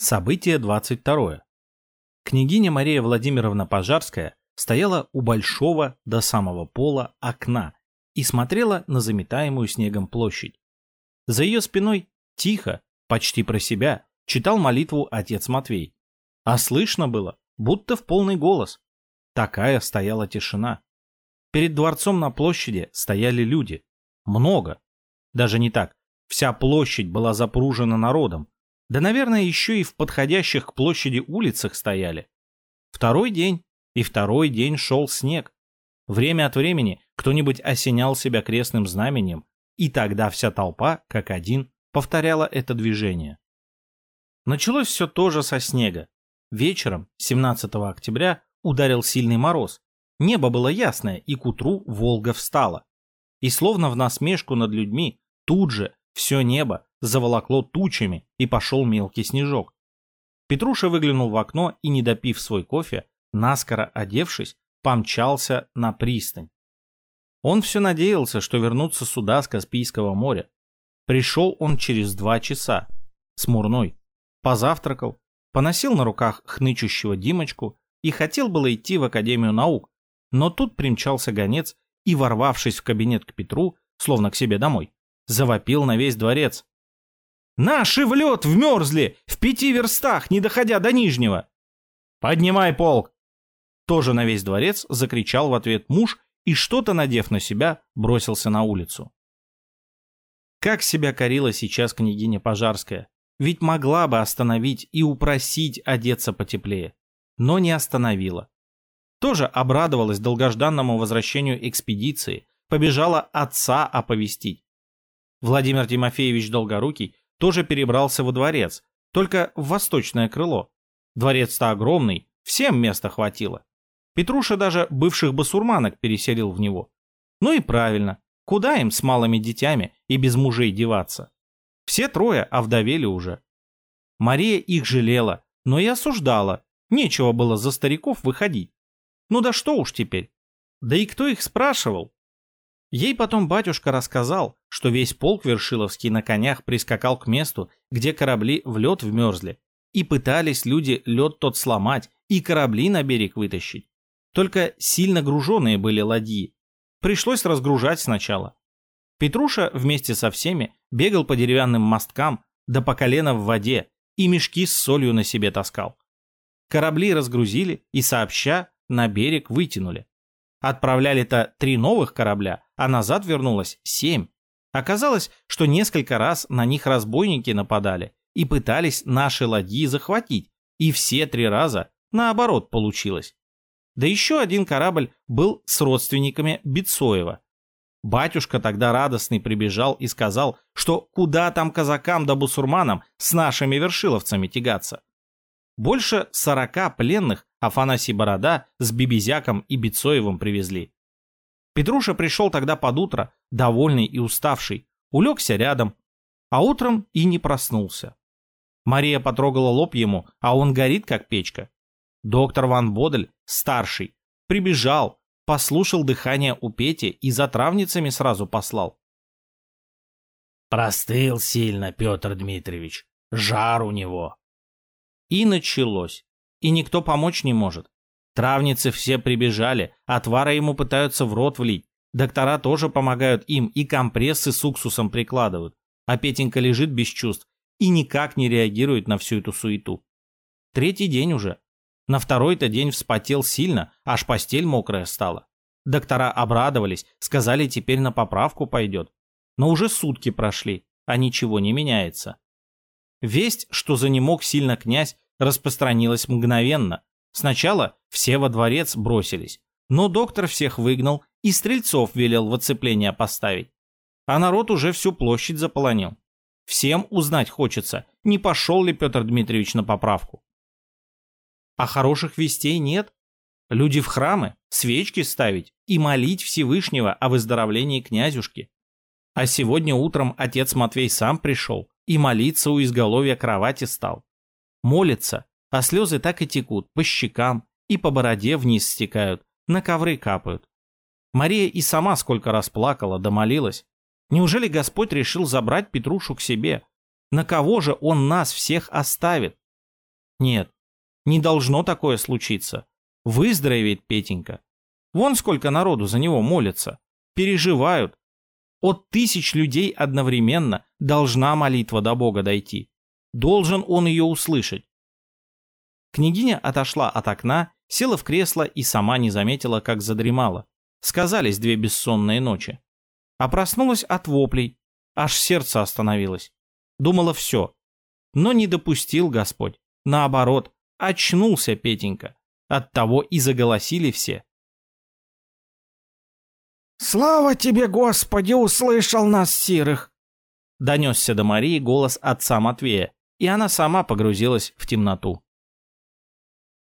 Событие 22. Княгиня Мария Владимировна Пожарская стояла у большого до самого пола окна и смотрела на заметаемую снегом площадь. За ее спиной тихо, почти про себя, читал молитву отец Матвей. А слышно было, будто в полный голос. Такая стояла тишина. Перед дворцом на площади стояли люди. Много. Даже не так. Вся площадь была запружена народом, да, наверное, еще и в подходящих к площади улицах стояли. Второй день, и второй день шел снег. Время от времени кто-нибудь осенял себя крестным знаменем, и тогда вся толпа, как один, повторяла это движение. Началось все тоже со снега. Вечером, 17 октября, ударил сильный мороз. Небо было ясное, и к утру Волга встала. И словно в насмешку над людьми, тут же все небо заволокло тучами, и пошел мелкий снежок. Петруша выглянул в окно и, не допив свой кофе, наскоро одевшись, помчался на пристань. Он все надеялся, что вернутся суда с Каспийского моря. Пришел он через два часа, смурной, позавтракал, поносил на руках хнычущего Димочку и хотел было идти в Академию наук, но тут примчался гонец и, ворвавшись в кабинет к Петру, словно к себе домой, завопил на весь дворец. Наши в лед вмерзли, в пяти верстах, не доходя до Нижнего. Поднимай полк! Тоже на весь дворец закричал в ответ муж и, что-то надев на себя, бросился на улицу. Как себя корила сейчас княгиня Пожарская. Ведь могла бы остановить и упросить одеться потеплее. Но не остановила. Тоже обрадовалась долгожданному возвращению экспедиции, побежала отца оповестить. Владимир Тимофеевич Долгорукий тоже перебрался во дворец, только в восточное крыло. Дворец-то огромный, всем места хватило. Петруша даже бывших басурманок переселил в него. Ну и правильно, куда им с малыми детьми и без мужей деваться? Все трое овдовели уже. Мария их жалела, но и осуждала. Нечего было за стариков выходить. Ну да что уж теперь. Да и кто их спрашивал? Ей потом батюшка рассказал, что весь полк Вершиловский на конях прискакал к месту, где корабли в лед вмерзли, и пытались люди лед тот сломать и корабли на берег вытащить. Только сильно груженные были ладьи. Пришлось разгружать сначала. Петруша вместе со всеми бегал по деревянным мосткам, да по колено в воде, и мешки с солью на себе таскал. Корабли разгрузили и сообща на берег вытянули. Отправляли-то три новых корабля, а назад вернулось семь. Оказалось, что несколько раз на них разбойники нападали и пытались наши ладьи захватить, и все три раза наоборот получилось. Да еще один корабль был с родственниками Бицоева. Батюшка тогда радостный прибежал и сказал, что куда там казакам да бусурманам с нашими вершиловцами тягаться. Больше сорока пленных Афанасий Борода с Бибизяком и Бицоевым привезли. Петруша пришел тогда под утро, довольный и уставший, улегся рядом, а утром и не проснулся. Мария потрогала лоб ему, а он горит, как печка. Доктор Ван Бодель, старший, прибежал, послушал дыхание у Пети и за травницами сразу послал. Простыл сильно, Петр Дмитриевич, жар у него. И началось. И никто помочь не может. Травницы все прибежали, отвара ему пытаются в рот влить. Доктора тоже помогают им и компрессы с уксусом прикладывают. А Петенька лежит без чувств и никак не реагирует на всю эту суету. Третий день уже. На второй-то день вспотел сильно, аж постель мокрая стала. Доктора обрадовались, сказали, теперь на поправку пойдет. Но уже сутки прошли, а ничего не меняется. Весть, что за занемог сильно князь, распространилась мгновенно. Сначала все во дворец бросились, но доктор всех выгнал и стрельцов велел в оцепление поставить. А народ уже всю площадь заполонил. Всем узнать хочется, не пошел ли Петр Дмитриевич на поправку. А хороших вестей нет. Люди в храмы свечки ставить и молить Всевышнего о выздоровлении князюшки. А сегодня утром отец Матвей сам пришел и молиться у изголовья кровати стал. Молится, а слезы так и текут по щекам и по бороде вниз стекают, на ковры капают. Мария и сама сколько раз плакала да молилась. Неужели Господь решил забрать Петрушу к себе? На кого же он нас всех оставит? Нет, не должно такое случиться. Выздоровеет Петенька. Вон сколько народу за него молятся. Переживают. От тысяч людей одновременно должна молитва до Бога дойти. Должен он ее услышать. Княгиня отошла от окна, села в кресло и сама не заметила, как задремала. Сказались две бессонные ночи. А проснулась от воплей. Аж сердце остановилось. Думала все. Но не допустил Господь. Наоборот, очнулся Петенька. Оттого и заголосили все. «Слава тебе, Господи, услышал нас, сирых!» Донесся до Марии голос отца Матвея, и она сама погрузилась в темноту.